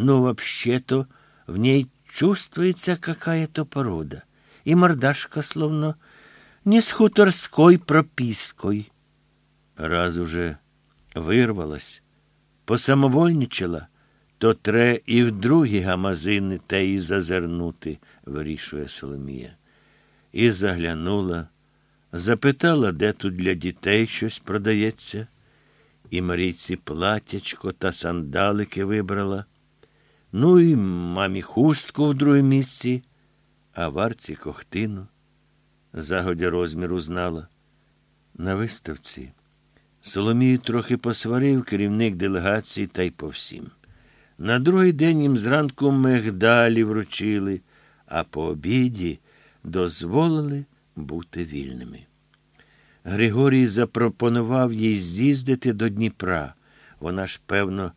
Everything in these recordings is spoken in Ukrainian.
Ну, вообще-то, в ней чувствуется какая-то порода. И мордашка словно не с хуторской пропиской. Раз уже вирвалась, посамовольничала, то тре і в другі гамазини те й зазирнути, вирішує Соломія. І заглянула, запитала, де тут для дітей щось продається, і Марійці платячко та сандалики вибрала. Ну і мамі хустку в другому місці, а варці кохтину. Загодя розміру знала. На виставці Соломію трохи посварив керівник делегації та й по всім. На другий день їм зранку мигдалі вручили, а по обіді дозволили бути вільними. Григорій запропонував їй з'їздити до Дніпра. Вона ж, певно,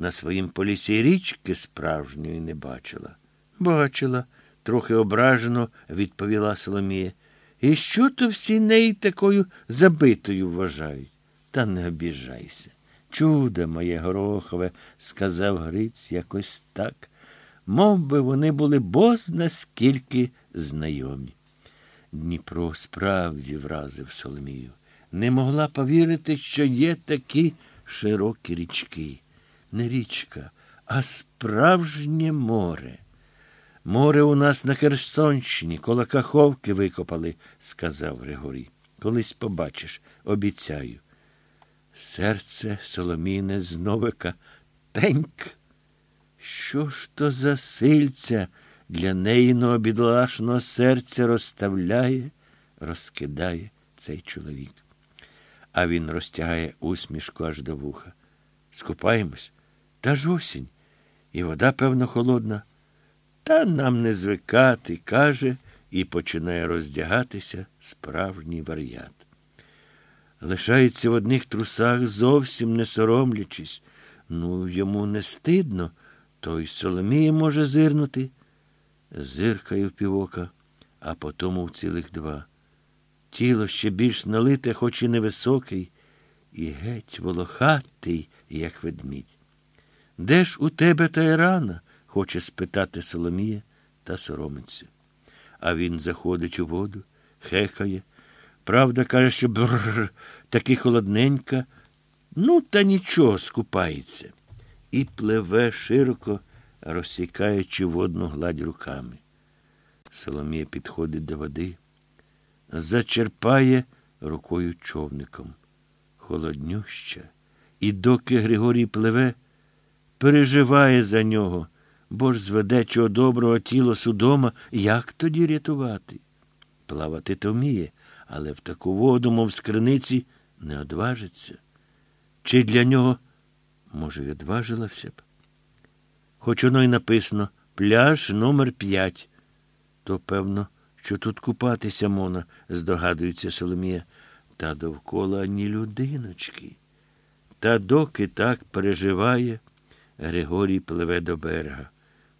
на своїм полісі річки справжньої не бачила. Бачила, трохи ображено відповіла Соломія. І що то всі неї такою забитою вважають? Та не обіжайся. Чудо моє горохове, сказав Гриць якось так, мов би вони були бозна скільки знайомі. Дніпро справді вразив Соломію. Не могла повірити, що є такі широкі річки. Не річка, а справжнє море. Море у нас на Херсонщині, коло Каховки викопали, сказав Григорій. Колись побачиш, обіцяю. Серце Соломіне з новика теньк. Що ж то за сильця для неїного бідолашного серця розставляє, розкидає цей чоловік. А він розтягає усмішку аж до вуха. Скупаємось, та ж осінь, і вода, певно, холодна. Та нам не звикати, каже, і починає роздягатися справжній варіант. Лишається в одних трусах, зовсім не соромлячись. Ну, йому не стидно, то й Соломія може зирнути. Зиркає в півока, а потому в цілих два. Тіло ще більш налите, хоч і невисокий, і геть волохатий, як ведмідь. Де ж у тебе та Ірана? хоче спитати Соломія та соромиться. А він заходить у воду, хекає. Правда, каже, що бррр, таки холодненька. Ну, та нічого скупається. І пливе широко, розсікаючи водну гладь руками. Соломія підходить до води, зачерпає рукою човником. Холоднюща. І доки Григорій пливе, переживає за нього, бо ж зведе чого доброго тіло судома, як тоді рятувати? Плавати то вміє, але в таку воду, мов з криниці, не одважиться. Чи для нього, може, й одважилася б? Хоч воно й написано пляж номер п'ять. То, певно, що тут купатися мона, здогадується Соломія, та довкола ні людиночки. Та доки так переживає, Григорій пливе до берега,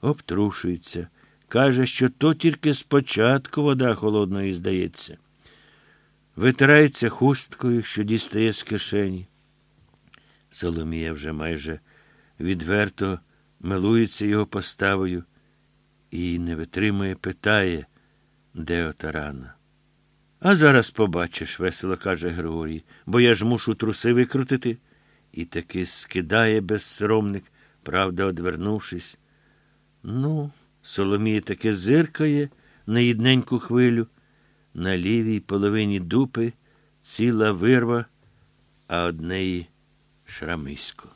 обтрушується, каже, що то тільки спочатку вода холодною здається. Витирається хусткою, що дістає з кишені. Соломія вже майже відверто милується його поставою і не витримує, питає, де ота рана. А зараз побачиш, весело каже Григорій, бо я ж мушу труси викрутити. І таки скидає безсоромник, правда, одвернувшись. Ну, Соломія таки зиркає на їдненьку хвилю, на лівій половині дупи ціла вирва, а однеї шрамисько.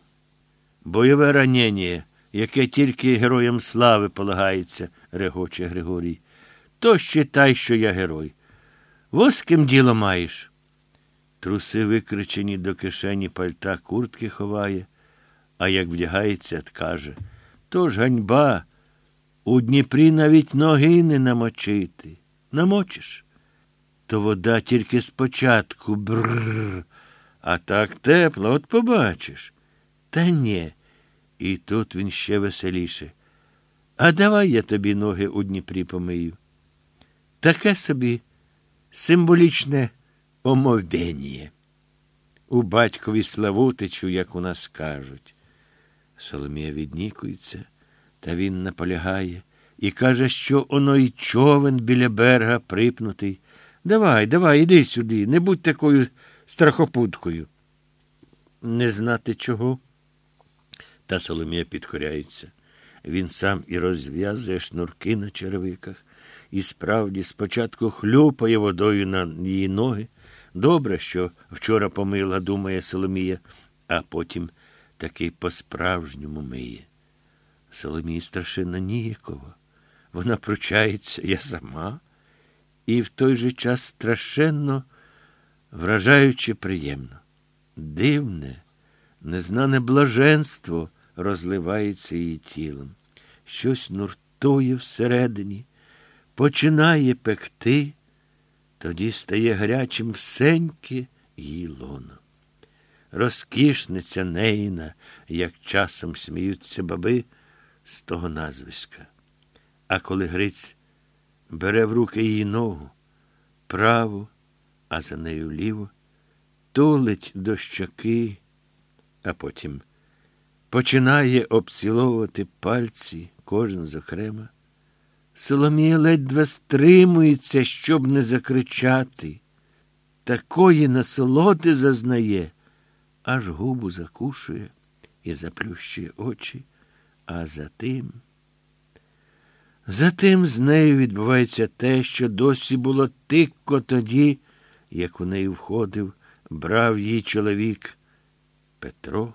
Бойове ранення, яке тільки героям слави полагається, регоче Григорій. То считай, що я герой. Воским діло маєш. Труси викричені до кишені пальта куртки ховає, а як вдягається, каже то ж ганьба. У Дніпрі навіть ноги не намочити. Намочиш. То вода тільки спочатку бррр, а так тепло, от побачиш. Та ні. І тут він ще веселіше. А давай я тобі ноги у Дніпрі помию. Таке собі символічне омовдення. У батькові Славутичу, як у нас кажуть. Соломія віднікується, Та він наполягає і каже, що оно й човен біля берега припнутий. Давай, давай, іди сюди, не будь такою страхопуткою. Не знати чого. Та Соломія підкоряється. Він сам і розв'язує шнурки на черевиках, і справді спочатку хлюпає водою на її ноги. Добре, що вчора помила, думає Соломія, а потім таки по-справжньому миє. Соломії страшенно ніяково. Вона пручається, я сама, і в той же час страшенно вражаюче приємно. Дивне, незнане блаженство розливається її тілом. Щось нуртує всередині, починає пекти, тоді стає гарячим всеньке її лоно. Розкішниця нейна, як часом сміються баби з того назвиська. А коли Гриць бере в руки її ногу, праву, а за нею ліву, тулить до щоки, а потім починає обціловувати пальці, кожен зокрема. Соломія ледве стримується, щоб не закричати. Такої насолоди зазнає, аж губу закушує і заплющує очі, а за тим. Затим з нею відбувається те, що досі було тикко тоді, як у неї входив, брав її чоловік Петро,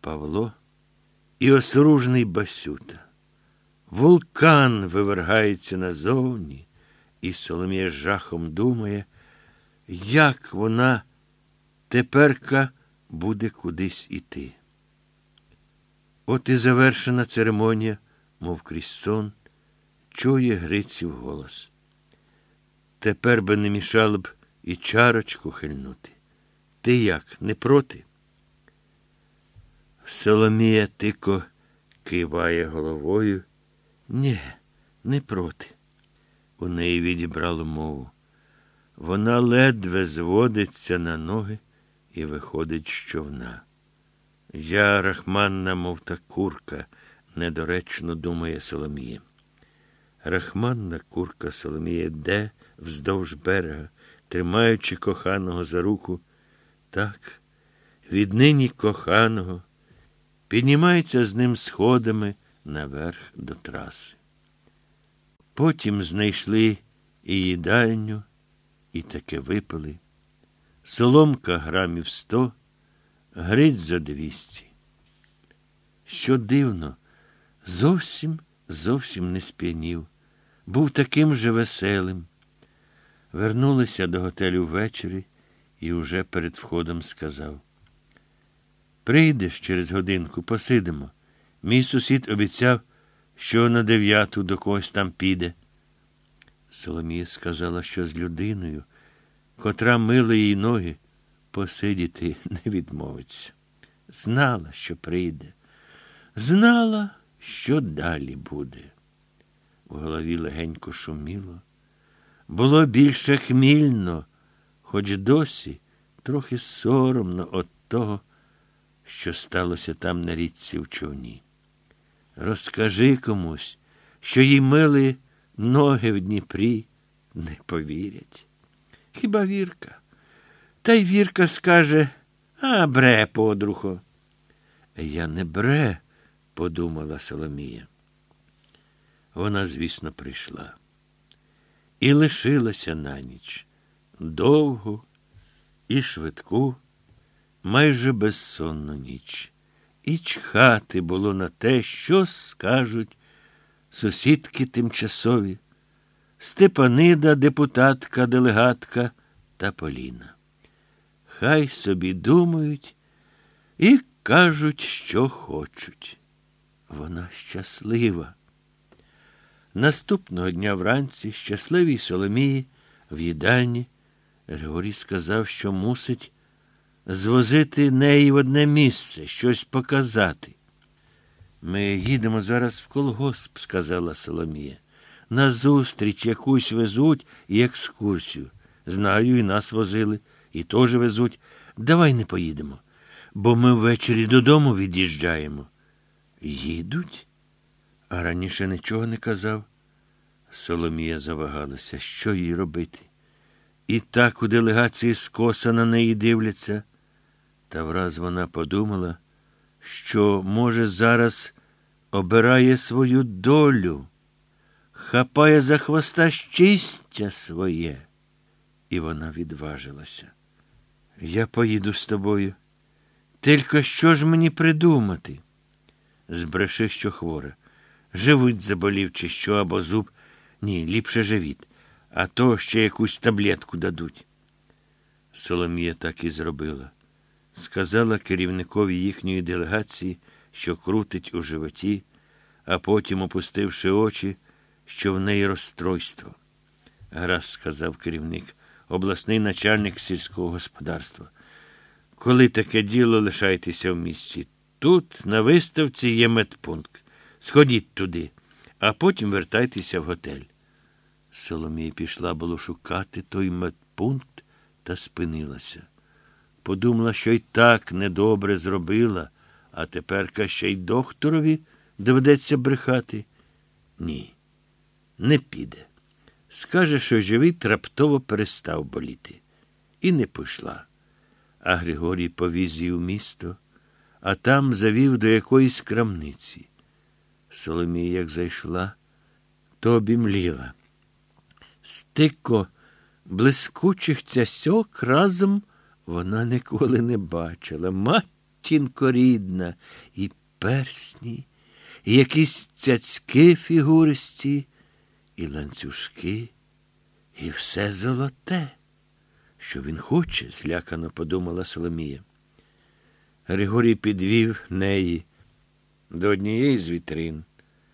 Павло і осружний Басюта. Вулкан вивергається назовні, і Соломія жахом думає, як вона теперка буде кудись іти. От і завершена церемонія, мов крізь сон чує Гриців голос. Тепер би не мішало б і чарочку хильнути. Ти як, не проти? Соломія тико киває головою. Ні, не проти. У неї відібрало мову. Вона ледве зводиться на ноги і виходить з човна. Я рахманна, мов та курка, недоречно думає Соломія. Рахманна курка Соломія йде вздовж берега, тримаючи коханого за руку. Так, віднині коханого, піднімається з ним сходами наверх до траси. Потім знайшли і їдальню, і таке випили. Соломка грамів сто, гриць за двісті. Що дивно, зовсім, зовсім не сп'янів був таким же веселим. Вернулися до готелю ввечері і уже перед входом сказав: Прийдеш через годинку, посидимо. Мій сусід обіцяв, що на дев'яту до когось там піде. Соломія сказала, що з людиною, котра мила їй ноги, посидіти не відмовиться. Знала, що прийде, знала, що далі буде. В голові легенько шуміло. Було більше хмільно, хоч досі трохи соромно от того, що сталося там на річці в човні. Розкажи комусь, що їй мили ноги в Дніпрі, не повірять. Хіба Вірка? Та й Вірка скаже, а бре, подрухо. Я не бре, подумала Соломія. Вона, звісно, прийшла. І лишилася на ніч довгу і швидку, майже безсонну ніч. І чхати було на те, що скажуть сусідки тимчасові, Степанида, депутатка, делегатка та Поліна. Хай собі думають і кажуть, що хочуть. Вона щаслива. Наступного дня вранці щасливій Соломії в їдальні Григорій сказав, що мусить звозити неї в одне місце, щось показати. Ми їдемо зараз в колгосп, сказала Соломія. На зустріч якусь везуть і екскурсію. Знаю, і нас возили, і теж везуть. Давай не поїдемо, бо ми ввечері додому від'їжджаємо. Їдуть? А раніше нічого не казав. Соломія завагалася, що їй робити. І так у делегації скоса на неї дивляться. Та враз вона подумала, що, може, зараз обирає свою долю, хапає за хвоста щастя своє. І вона відважилася. Я поїду з тобою. Тільки що ж мені придумати? Збреши, що хворе. Живить заболів, чи що, або зуб. Ні, ліпше живіт, а то ще якусь таблетку дадуть. Соломія так і зробила. Сказала керівникові їхньої делегації, що крутить у животі, а потім, опустивши очі, що в неї розстройство. Гаразд, сказав керівник, обласний начальник сільського господарства. Коли таке діло лишайтеся в місті. Тут, на виставці, є медпункт. Сходіть туди, а потім вертайтеся в готель. Соломія пішла було шукати той медпункт та спинилася. Подумала, що й так недобре зробила, а тепер ще й докторові доведеться брехати. Ні, не піде. Скаже, що живіт раптово перестав боліти. І не пішла. А Григорій повіз її у місто, а там завів до якоїсь крамниці. Соломія, як зайшла, то обімліла. Стико блискучих цясьок разом вона ніколи не бачила. Матінко рідна, і персні, і якісь цяцьки фігуристі, і ланцюжки, і все золоте. Що він хоче, злякано подумала Соломія. Григорій підвів неї до однієї з вітрин.